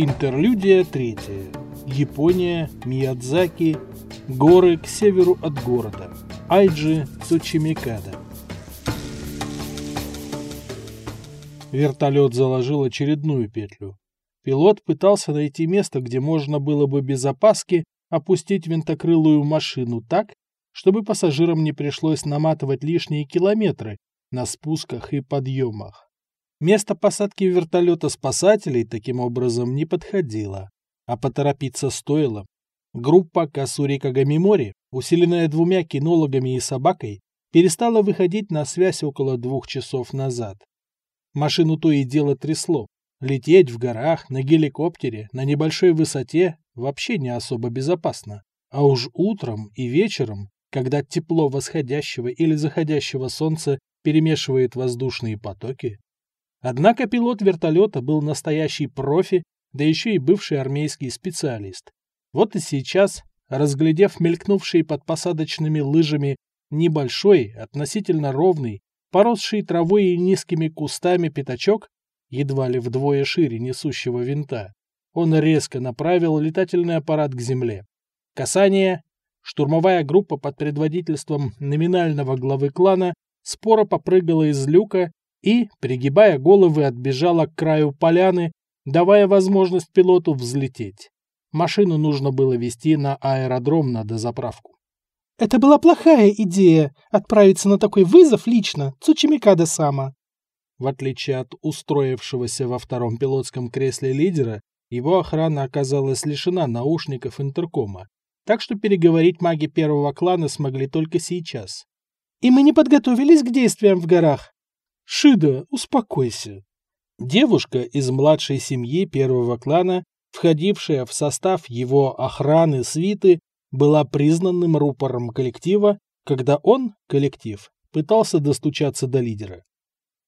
Интерлюдия третья. Япония, Миядзаки, горы к северу от города. Айджи Цучимикада. Вертолет заложил очередную петлю. Пилот пытался найти место, где можно было бы без опаски опустить винтокрылую машину так, чтобы пассажирам не пришлось наматывать лишние километры на спусках и подъемах. Место посадки вертолета спасателей таким образом не подходило, а поторопиться стоило. Группа Касури Кагамимори, усиленная двумя кинологами и собакой, перестала выходить на связь около двух часов назад. Машину то и дело трясло. Лететь в горах, на геликоптере, на небольшой высоте вообще не особо безопасно. А уж утром и вечером, когда тепло восходящего или заходящего солнца перемешивает воздушные потоки, Однако пилот вертолета был настоящий профи, да еще и бывший армейский специалист. Вот и сейчас, разглядев мелькнувший под посадочными лыжами небольшой, относительно ровный, поросший травой и низкими кустами пятачок, едва ли вдвое шире несущего винта, он резко направил летательный аппарат к земле. Касание. Штурмовая группа под предводительством номинального главы клана споро попрыгала из люка и, пригибая головы, отбежала к краю поляны, давая возможность пилоту взлететь. Машину нужно было вести на аэродром на дозаправку. «Это была плохая идея — отправиться на такой вызов лично, Цучимикада сама». В отличие от устроившегося во втором пилотском кресле лидера, его охрана оказалась лишена наушников интеркома, так что переговорить маги первого клана смогли только сейчас. «И мы не подготовились к действиям в горах. Шида, успокойся. Девушка из младшей семьи первого клана, входившая в состав его охраны свиты, была признанным рупором коллектива, когда он, коллектив, пытался достучаться до лидера.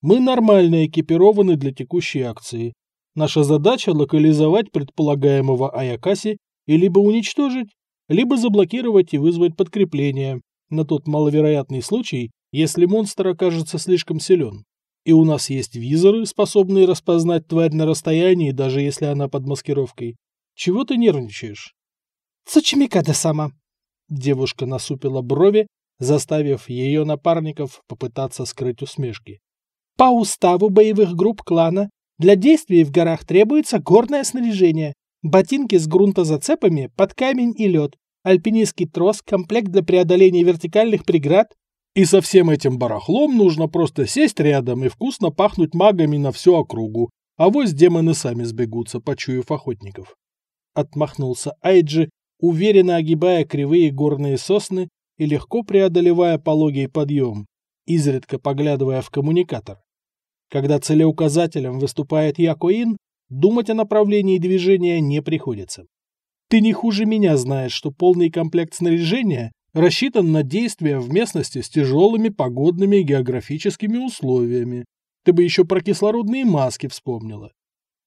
Мы нормально экипированы для текущей акции. Наша задача — локализовать предполагаемого Аякаси и либо уничтожить, либо заблокировать и вызвать подкрепление на тот маловероятный случай, если монстр окажется слишком силен. И у нас есть визоры, способные распознать тварь на расстоянии, даже если она под маскировкой. Чего ты нервничаешь? Цучимикада сама. Девушка насупила брови, заставив ее напарников попытаться скрыть усмешки. По уставу боевых групп клана для действий в горах требуется горное снаряжение, ботинки с грунтозацепами под камень и лед, альпинистский трос, комплект для преодоления вертикальных преград, и со всем этим барахлом нужно просто сесть рядом и вкусно пахнуть магами на всю округу, а вось демоны сами сбегутся, почуяв охотников. Отмахнулся Айджи, уверенно огибая кривые горные сосны и легко преодолевая пологий подъем, изредка поглядывая в коммуникатор. Когда целеуказателем выступает Якоин, думать о направлении движения не приходится. Ты не хуже меня знаешь, что полный комплект снаряжения рассчитан на действия в местности с тяжелыми погодными и географическими условиями. Ты бы еще про кислородные маски вспомнила.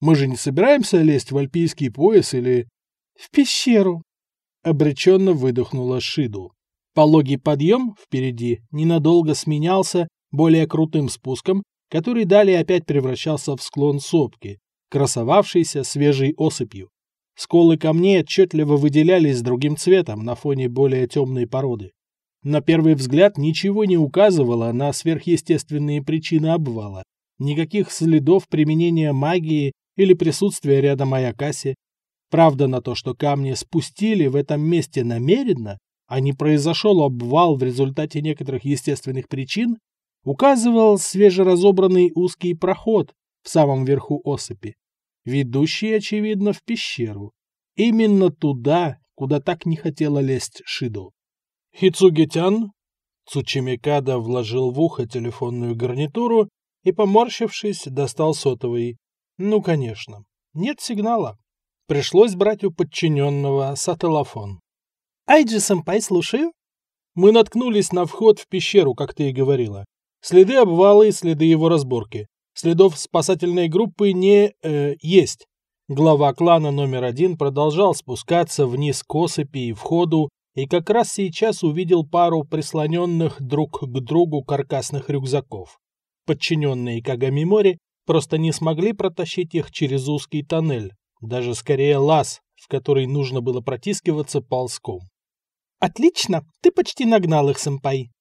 Мы же не собираемся лезть в альпийский пояс или... В пещеру. Обреченно выдохнула Шиду. Пологий подъем впереди ненадолго сменялся более крутым спуском, который далее опять превращался в склон сопки, красовавшийся свежей осыпью. Сколы камней отчетливо выделялись другим цветом на фоне более темной породы. На первый взгляд ничего не указывало на сверхъестественные причины обвала. Никаких следов применения магии или присутствия рядом Аякаси. Правда на то, что камни спустили в этом месте намеренно, а не произошел обвал в результате некоторых естественных причин, указывал свежеразобранный узкий проход в самом верху осыпи ведущий, очевидно, в пещеру. Именно туда, куда так не хотела лезть Шидо. «Хицугетян?» Цучимикада вложил в ухо телефонную гарнитуру и, поморщившись, достал сотовый. Ну, конечно. Нет сигнала. Пришлось брать у подчиненного сателлофон. «Айджи-сэмпай, слушаю». Мы наткнулись на вход в пещеру, как ты и говорила. Следы обвала и следы его разборки. Следов спасательной группы не э, есть. Глава клана номер один продолжал спускаться вниз к осыпи и входу, и как раз сейчас увидел пару прислоненных друг к другу каркасных рюкзаков. Подчиненные Кагамимори просто не смогли протащить их через узкий тоннель, даже скорее лаз, в который нужно было протискиваться ползком. «Отлично! Ты почти нагнал их, сэмпай!»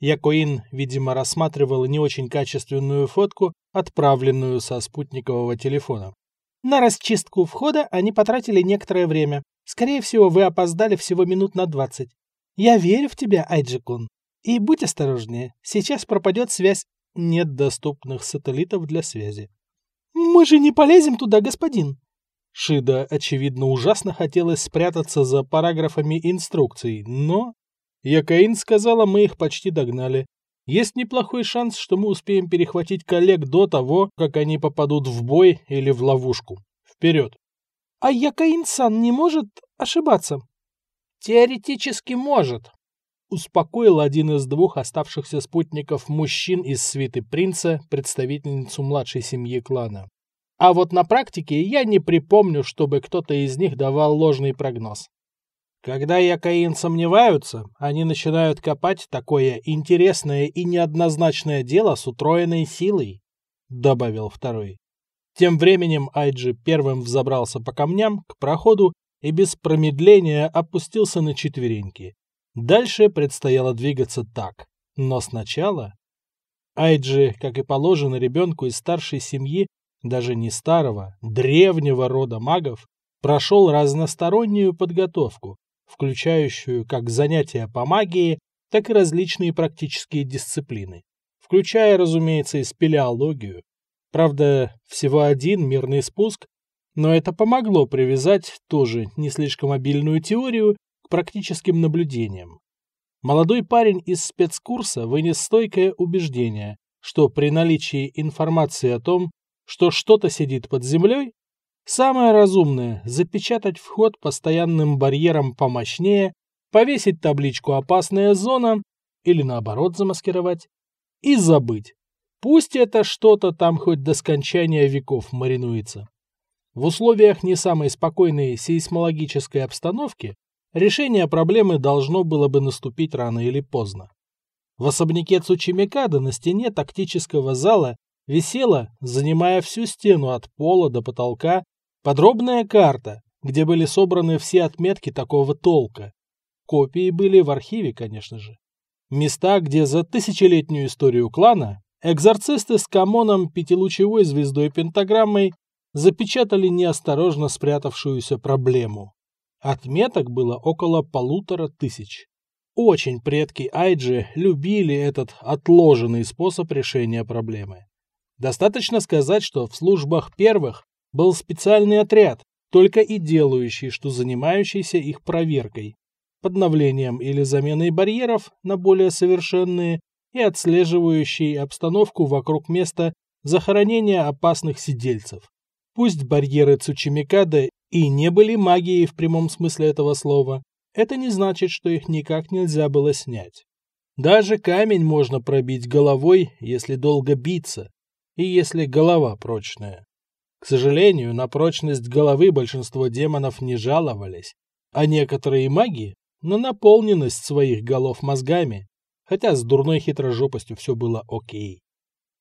Якоин, видимо, рассматривал не очень качественную фотку, отправленную со спутникового телефона. На расчистку входа они потратили некоторое время. Скорее всего, вы опоздали всего минут на двадцать. Я верю в тебя, Айджикун. И будь осторожнее, сейчас пропадет связь. Нет доступных сателлитов для связи. Мы же не полезем туда, господин. Шида, очевидно, ужасно хотелось спрятаться за параграфами инструкций, но... Якаин сказала, мы их почти догнали. Есть неплохой шанс, что мы успеем перехватить коллег до того, как они попадут в бой или в ловушку. Вперед! А Якаин-сан не может ошибаться? Теоретически может. Успокоил один из двух оставшихся спутников мужчин из свиты принца, представительницу младшей семьи клана. А вот на практике я не припомню, чтобы кто-то из них давал ложный прогноз. Когда Якаин сомневаются, они начинают копать такое интересное и неоднозначное дело с утроенной силой, — добавил второй. Тем временем Айджи первым взобрался по камням к проходу и без промедления опустился на четвереньки. Дальше предстояло двигаться так, но сначала... Айджи, как и положено ребенку из старшей семьи, даже не старого, древнего рода магов, прошел разностороннюю подготовку, включающую как занятия по магии, так и различные практические дисциплины, включая, разумеется, и спелеологию. Правда, всего один мирный спуск, но это помогло привязать тоже не слишком обильную теорию к практическим наблюдениям. Молодой парень из спецкурса вынес стойкое убеждение, что при наличии информации о том, что что-то сидит под землей, Самое разумное – запечатать вход постоянным барьером помощнее, повесить табличку «Опасная зона» или наоборот замаскировать и забыть. Пусть это что-то там хоть до скончания веков маринуется. В условиях не самой спокойной сейсмологической обстановки решение проблемы должно было бы наступить рано или поздно. В особняке Цучимикада на стене тактического зала висела, занимая всю стену от пола до потолка, Подробная карта, где были собраны все отметки такого толка. Копии были в архиве, конечно же. Места, где за тысячелетнюю историю клана экзорцисты с камоном пятилучевой звездой пентаграммой запечатали неосторожно спрятавшуюся проблему. Отметок было около полутора тысяч. Очень предки Айджи любили этот отложенный способ решения проблемы. Достаточно сказать, что в службах первых был специальный отряд, только и делающий, что занимающийся их проверкой, подновлением или заменой барьеров на более совершенные и отслеживающий обстановку вокруг места захоронения опасных сидельцев. Пусть барьеры Цучимикада и не были магией в прямом смысле этого слова, это не значит, что их никак нельзя было снять. Даже камень можно пробить головой, если долго биться, и если голова прочная. К сожалению, на прочность головы большинство демонов не жаловались, а некоторые маги на наполненность своих голов мозгами, хотя с дурной хитрожопостью все было окей.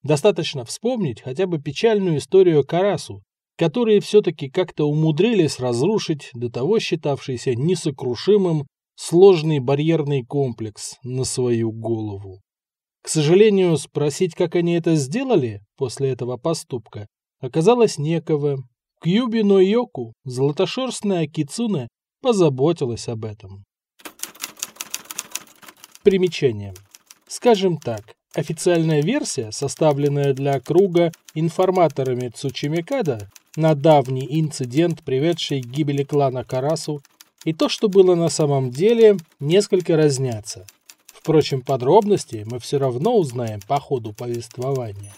Достаточно вспомнить хотя бы печальную историю Карасу, которые все-таки как-то умудрились разрушить до того считавшийся несокрушимым сложный барьерный комплекс на свою голову. К сожалению, спросить, как они это сделали после этого поступка, оказалось некого. Кьюби Йоку, золотошерстная Кицуне, позаботилась об этом. Примечание. Скажем так, официальная версия, составленная для круга информаторами Цучимикада на давний инцидент, приведший к гибели клана Карасу, и то, что было на самом деле, несколько разнятся. Впрочем, подробности мы все равно узнаем по ходу повествования.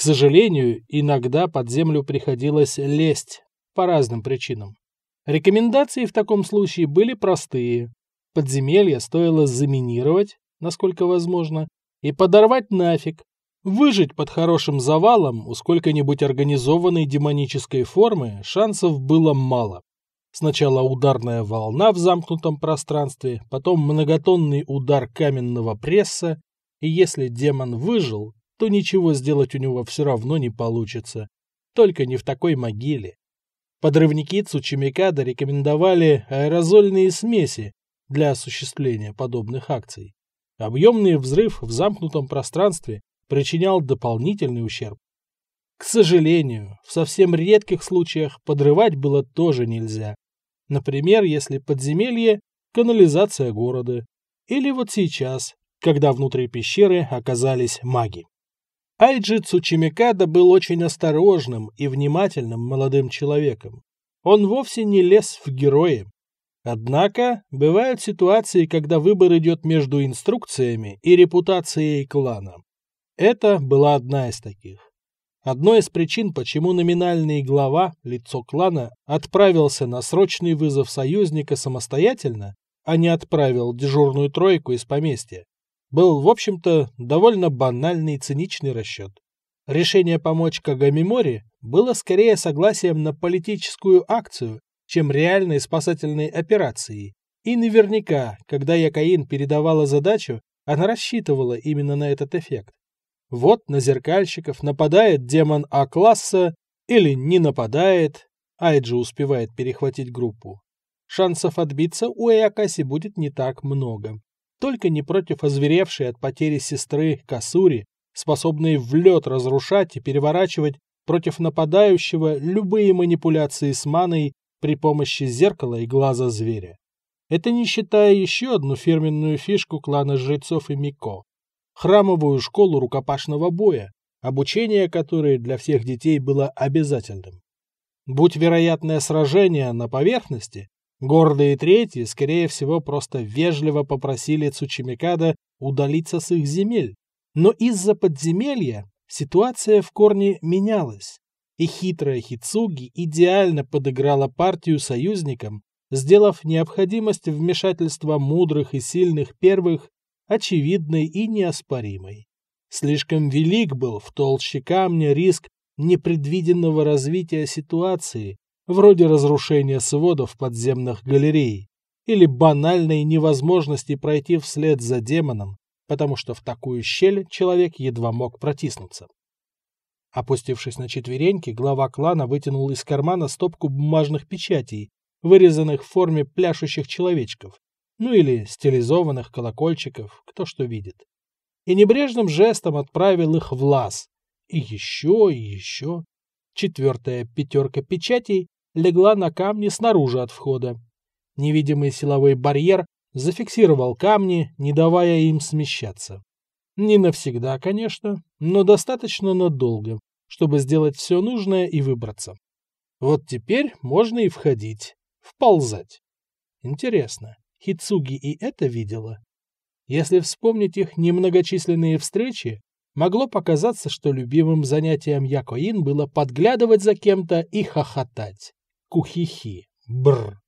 К сожалению, иногда под землю приходилось лезть по разным причинам. Рекомендации в таком случае были простые. Подземелье стоило заминировать, насколько возможно, и подорвать нафиг. Выжить под хорошим завалом у сколько-нибудь организованной демонической формы шансов было мало. Сначала ударная волна в замкнутом пространстве, потом многотонный удар каменного пресса, и если демон выжил, то ничего сделать у него все равно не получится. только не в такой могиле. Подрывники Цучимикада рекомендовали аэрозольные смеси для осуществления подобных акций. Объемный взрыв в замкнутом пространстве причинял дополнительный ущерб. К сожалению, в совсем редких случаях подрывать было тоже нельзя. Например, если подземелье – канализация города. Или вот сейчас, когда внутри пещеры оказались маги. Айджи Цучимикада был очень осторожным и внимательным молодым человеком. Он вовсе не лез в герои. Однако, бывают ситуации, когда выбор идет между инструкциями и репутацией клана. Это была одна из таких. Одной из причин, почему номинальный глава, лицо клана, отправился на срочный вызов союзника самостоятельно, а не отправил дежурную тройку из поместья, был, в общем-то, довольно банальный и циничный расчет. Решение помочь Кагамимори было скорее согласием на политическую акцию, чем реальной спасательной операцией. И наверняка, когда Якаин передавала задачу, она рассчитывала именно на этот эффект. Вот на зеркальщиков нападает демон А-класса или не нападает, Айджи успевает перехватить группу. Шансов отбиться у Эякаси будет не так много только не против озверевшей от потери сестры Касури, способной в лед разрушать и переворачивать против нападающего любые манипуляции с маной при помощи зеркала и глаза зверя. Это не считая еще одну фирменную фишку клана жрецов и Мико – храмовую школу рукопашного боя, обучение которой для всех детей было обязательным. Будь вероятное сражение на поверхности, Гордые третьи, скорее всего, просто вежливо попросили Цучимикада удалиться с их земель. Но из-за подземелья ситуация в корне менялась, и хитрая Хицуги идеально подыграла партию союзникам, сделав необходимость вмешательства мудрых и сильных первых очевидной и неоспоримой. Слишком велик был в толще камня риск непредвиденного развития ситуации, вроде разрушения сводов подземных галерей или банальной невозможности пройти вслед за демоном, потому что в такую щель человек едва мог протиснуться. Опустившись на четвереньки, глава клана вытянул из кармана стопку бумажных печатей, вырезанных в форме пляшущих человечков, ну или стилизованных колокольчиков, кто что видит. И небрежным жестом отправил их в лаз. И еще, и еще. Четвертая пятерка печатей легла на камни снаружи от входа. Невидимый силовой барьер зафиксировал камни, не давая им смещаться. Не навсегда, конечно, но достаточно надолго, чтобы сделать все нужное и выбраться. Вот теперь можно и входить, вползать. Интересно, Хицуги и это видела? Если вспомнить их немногочисленные встречи, могло показаться, что любимым занятием Якоин было подглядывать за кем-то и хохотать. Кухихи. Бр.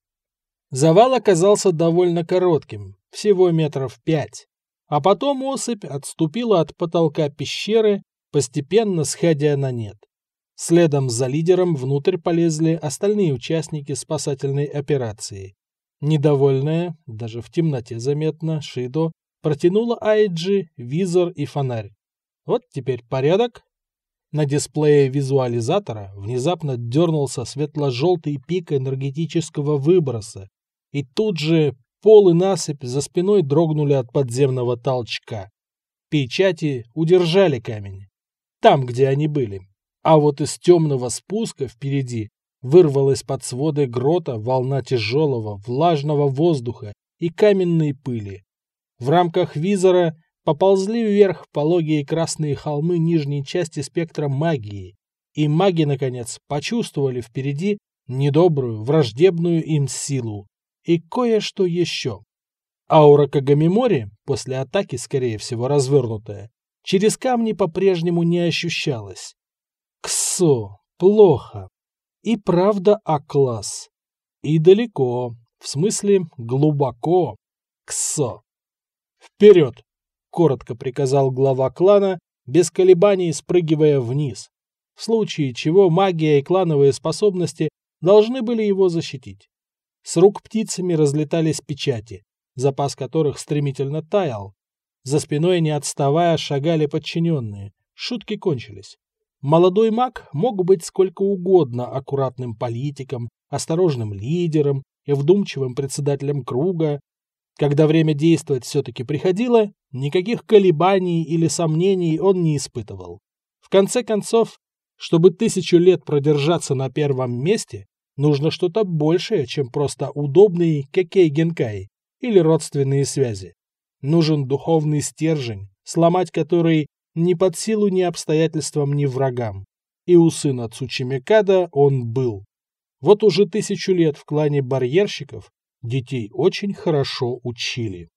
Завал оказался довольно коротким, всего метров пять. А потом осыпь отступила от потолка пещеры, постепенно сходя на нет. Следом за лидером внутрь полезли остальные участники спасательной операции. Недовольная, даже в темноте заметно, Шидо протянула Айджи визор и фонарь. Вот теперь порядок, на дисплее визуализатора внезапно дернулся светло-желтый пик энергетического выброса, и тут же пол и насыпь за спиной дрогнули от подземного толчка. Печати удержали камень. Там, где они были. А вот из темного спуска впереди вырвалась под своды грота волна тяжелого, влажного воздуха и каменной пыли. В рамках визора поползли вверх пологие красные холмы нижней части спектра магии, и маги, наконец, почувствовали впереди недобрую, враждебную им силу и кое-что еще. Аура Кагамимори, после атаки, скорее всего, развернутая, через камни по-прежнему не ощущалась. Ксо, плохо. И правда А-класс. И далеко, в смысле глубоко. Ксо. Вперед! Коротко приказал глава клана, без колебаний спрыгивая вниз, в случае чего магия и клановые способности должны были его защитить. С рук птицами разлетались печати, запас которых стремительно таял. За спиной, не отставая, шагали подчиненные. Шутки кончились. Молодой маг мог быть сколько угодно аккуратным политиком, осторожным лидером и вдумчивым председателем круга. Когда время действовать все-таки приходило, никаких колебаний или сомнений он не испытывал. В конце концов, чтобы тысячу лет продержаться на первом месте, нужно что-то большее, чем просто удобный кекей-генкай или родственные связи. Нужен духовный стержень, сломать который ни под силу ни обстоятельствам, ни врагам. И у сына Цучимикада он был. Вот уже тысячу лет в клане барьерщиков детей очень хорошо учили.